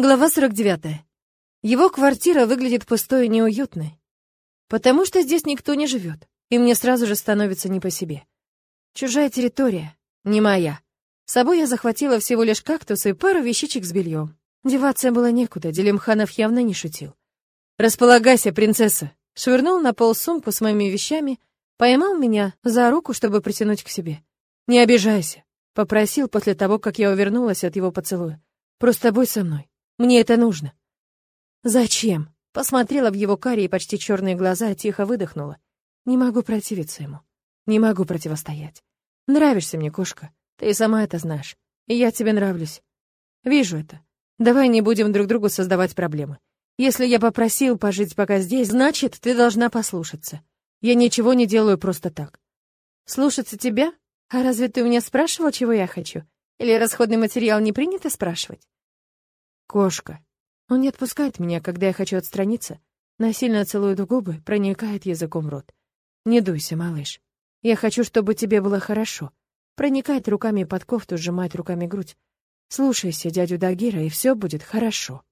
Глава 49. Его квартира выглядит пустой и неуютной, потому что здесь никто не живет, и мне сразу же становится не по себе. Чужая территория, не моя. С собой я захватила всего лишь кактус и пару вещичек с бельем. Деваться было некуда, Делимханов явно не шутил. «Располагайся, принцесса!» Швырнул на пол сумку с моими вещами, поймал меня за руку, чтобы притянуть к себе. «Не обижайся», — попросил после того, как я увернулась от его поцелуя. «Просто будь со мной. Мне это нужно». «Зачем?» Посмотрела в его карие почти черные глаза и тихо выдохнула. «Не могу противиться ему. Не могу противостоять. Нравишься мне, кошка. Ты и сама это знаешь. И я тебе нравлюсь. Вижу это. Давай не будем друг другу создавать проблемы. Если я попросил пожить пока здесь, значит, ты должна послушаться. Я ничего не делаю просто так. Слушаться тебя? А разве ты у меня спрашивал, чего я хочу? Или расходный материал не принято спрашивать? Кошка. Он не отпускает меня, когда я хочу отстраниться. Насильно целует в губы, проникает языком в рот. Не дуйся, малыш. Я хочу, чтобы тебе было хорошо. Проникает руками под кофту, сжимает руками грудь. Слушайся дядю Дагира, и все будет хорошо.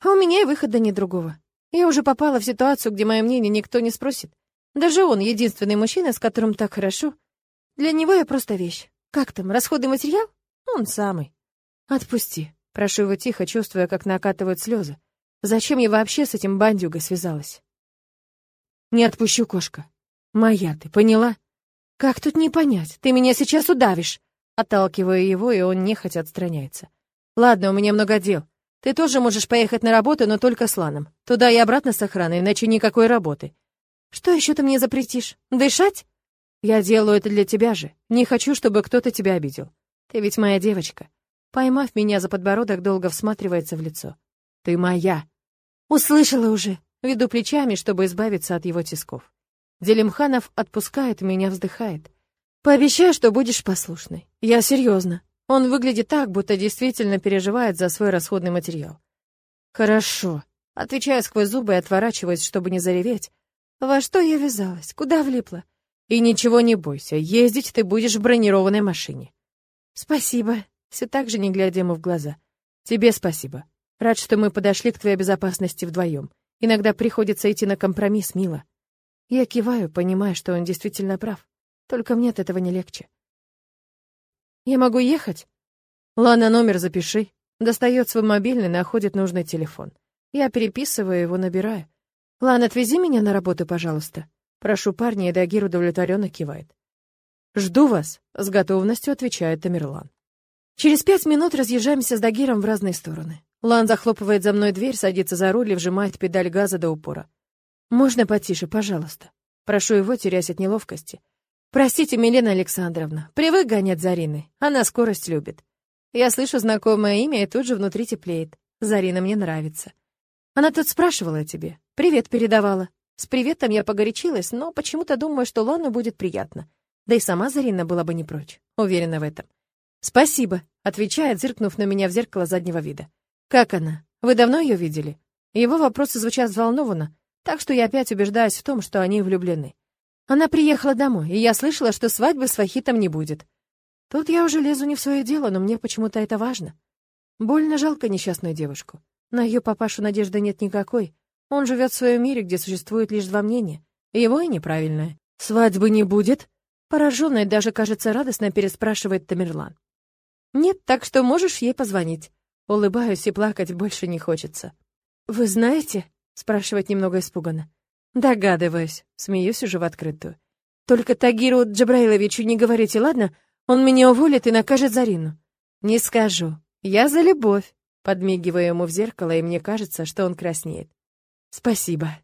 А у меня и выхода нет другого. Я уже попала в ситуацию, где мое мнение никто не спросит. Даже он, единственный мужчина, с которым так хорошо. Для него я просто вещь. Как там, расходный материал? Он самый. «Отпусти», — прошу его тихо, чувствуя, как накатывают слезы. «Зачем я вообще с этим бандюгой связалась?» «Не отпущу, кошка. Моя ты, поняла? Как тут не понять? Ты меня сейчас удавишь!» Отталкиваю его, и он нехотя отстраняется. «Ладно, у меня много дел. Ты тоже можешь поехать на работу, но только с Ланом. Туда и обратно с охраной, иначе никакой работы. Что еще ты мне запретишь? Дышать? Я делаю это для тебя же. Не хочу, чтобы кто-то тебя обидел. Ты ведь моя девочка. Поймав меня за подбородок, долго всматривается в лицо. «Ты моя!» «Услышала уже!» Веду плечами, чтобы избавиться от его тисков. Делимханов отпускает меня, вздыхает. «Пообещай, что будешь послушной. Я серьезно. Он выглядит так, будто действительно переживает за свой расходный материал». «Хорошо», — отвечаю сквозь зубы и отворачиваюсь, чтобы не зареветь. «Во что я вязалась? Куда влипла?» «И ничего не бойся, ездить ты будешь в бронированной машине». «Спасибо», все так же не глядя ему в глаза. «Тебе спасибо. Рад, что мы подошли к твоей безопасности вдвоем. Иногда приходится идти на компромисс, мило». Я киваю, понимая, что он действительно прав. Только мне от этого не легче. «Я могу ехать?» «Лана, номер запиши». Достает свой мобильный, находит нужный телефон. Я переписываю его, набираю. «Лана, отвези меня на работу, пожалуйста». Прошу парня, и Дагир удовлетворенно кивает. «Жду вас», — с готовностью отвечает Тамерлан. Через пять минут разъезжаемся с Дагиром в разные стороны. Лан захлопывает за мной дверь, садится за руль и вжимает педаль газа до упора. «Можно потише, пожалуйста?» Прошу его, теряясь от неловкости. «Простите, Милена Александровна, привык гонять Зарины. Она скорость любит. Я слышу знакомое имя и тут же внутри теплеет. Зарина мне нравится. Она тут спрашивала о тебе. Привет передавала. С приветом я погорячилась, но почему-то думаю, что Лану будет приятно. Да и сама Зарина была бы не прочь. Уверена в этом. «Спасибо», — отвечает, зыркнув на меня в зеркало заднего вида. «Как она? Вы давно ее видели?» Его вопросы звучат взволнованно, так что я опять убеждаюсь в том, что они влюблены. Она приехала домой, и я слышала, что свадьбы с Вахитом не будет. Тут я уже лезу не в свое дело, но мне почему-то это важно. Больно жалко несчастную девушку. На ее папашу надежды нет никакой. Он живет в своем мире, где существует лишь два мнения. Его и неправильное. «Свадьбы не будет?» Пораженная, даже, кажется, радостно переспрашивает Тамерлан. Нет, так что можешь ей позвонить. Улыбаюсь и плакать больше не хочется. Вы знаете? спрашивает немного испуганно. Догадываюсь, смеюсь уже в открытую. Только Тагиру Джабраиловичу не говорите, ладно? Он меня уволит и накажет Зарину. Не скажу. Я за любовь. Подмигиваю ему в зеркало, и мне кажется, что он краснеет. Спасибо.